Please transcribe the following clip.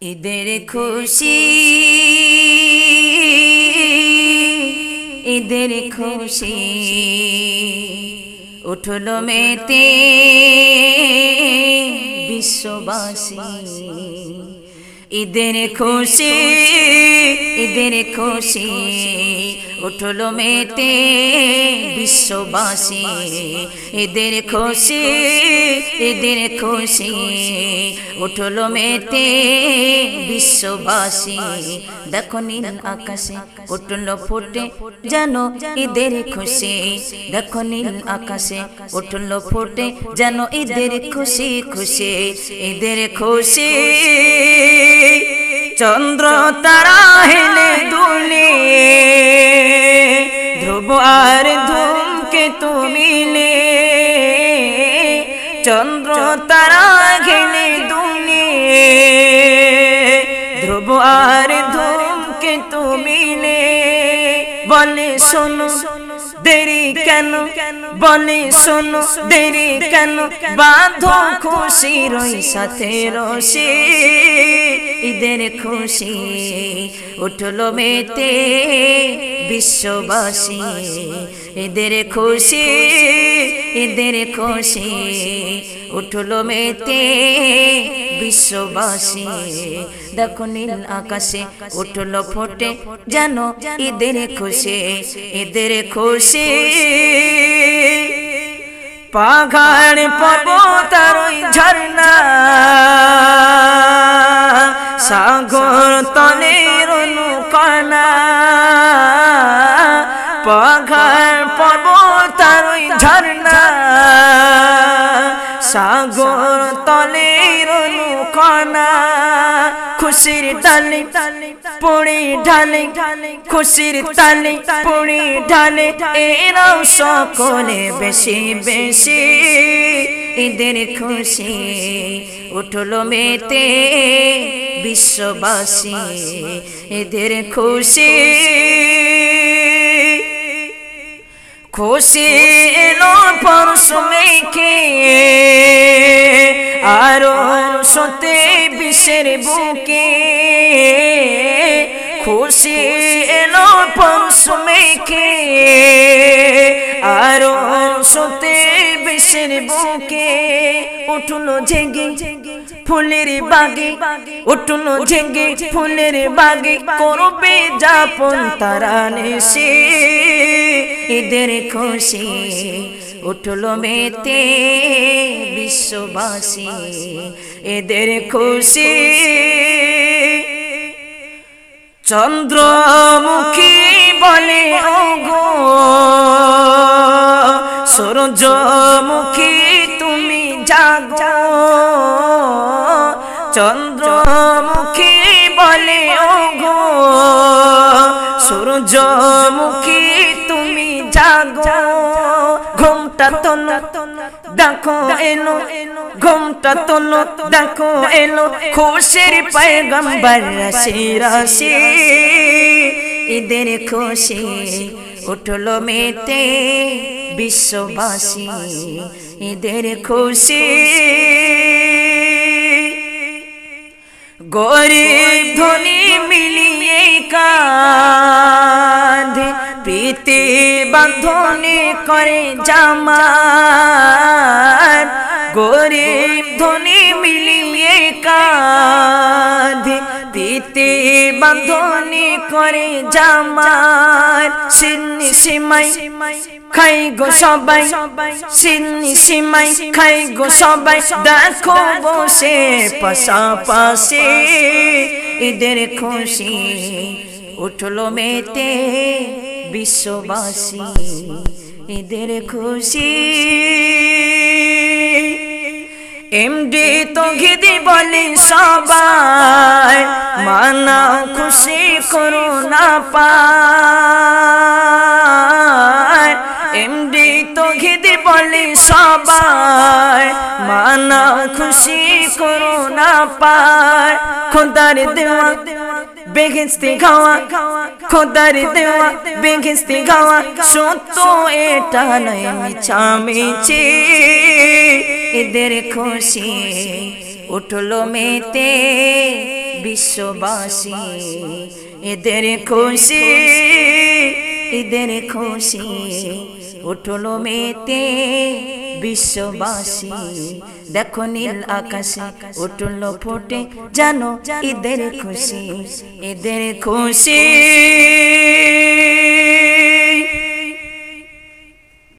ঈদের খুশি ঈদের খুশি উঠল মেতে বিশ্ববাসী। ঈদের খুশি ঈদের খুশি উঠল মেতে বিশ্ববাসী ঈদের খুশি ঈদের খুশি। উঠল মেতে বিশ্ববাসী, দেখো নীল আকাশে উঠল ফুটে যেন ঈদের খুশি। দেখো নীল আকাশে উঠল ফুটে যেন ঈদের খুশি খুশি ঈদের খুশি। চন্দ্র তারা হেলে দুলে আর ধূমকে তুমিলে চন্দ্র তারা ঘেলে দুলে ধ্রুব আর ধূমকে তুমিলে বলে শোনো, দেরি কেন? বলে শোনো, দেরি কেন? বাঁধো খুশি রই সাথে রসি ঈদের খুশি উঠল মেতে। বিশ্ববাসী ঈদের খুশি ঈদের খুশি, উঠল মেতে বিশ্ববাসী। দেখো নীল আকাশে উঠল ফোটে যেন ঈদের খুশি ঈদের খুশি। পাহাড় পর্বতার ওই ঝর্ণা পাহাড় পর্বতার ওই ঝর্ণা। সাগর তলে তলের অনুকণা। খুশির তালে পড়ে ঢালে, খুশির তালে পড়ে ঢালে। এরাও সকলে বেশি বেশি ঈদের খুশি। উঠল মেতে বিশ্ববাসী ঈদের খুশি। খুশি এলো পরশ মেখে আরও সতে বিশ্বের বুকে খুশি এলো পরশ মেখে আরও সতে বিশ্বের বুকে উঠল জেগে ফুলের বাগে উঠল জেগে ফুলের বাগে করবে যাপন তারা নেশে। ঈদের খুশি উঠল মেতে বিশ্ববাসী। এদের খুশি চন্দ্রমুখী বলে ওগো সূর্যমুখী তুমি জাগো। চন্দ্রমুখী বলে, ওগো, সূর্যমুখী তুমি জাগো। ঘুমটা তোলো, দেখো এলো, ঘুমটা তোলো, দেখো এলো, খুশির পয়গম্বর, রাশি রাশি। ঈদের খুশি উঠল মেতে বিশ্ববাসী, ঈদের খুশি। গরিব ধনী মিলিয়ে কাঁধে প্রীতি বাঁধনে করে জামার গরিব ধনী মিলিয়ে কাঁধে প্রীতি বাঁধনে করে জামার সিন্নি সিমাই খাই গো সবাই সিন্নি সিমাই খাই গো সবাই। দেখো বসে পাশাপাশি ঈদের খুশি উঠল মেতে বিশ্ববাসী। ঈদের খুশি এমডি তো ঘিদি বলি সবাই, মানা খুশি করো না পায়। এমডি তো ঘিদি বলি সবাই, মানা খুশি করো না পায়। খোদার দেওয়া বেগেস্তি খাওয়া, খোদার দেওয়া বেগেস্তি খাওয়া, সত্য এটা নয় মিছামিছি এদের খুশি উঠল মেতে বিশ্ববাসী। এদের খুশি, ঈদের খুশি উঠল মেতে বিশ্ববাসী। দেখো নীল আকাশে উঠল ফোটে জানো ঈদের খুশি ঈদের খুশি।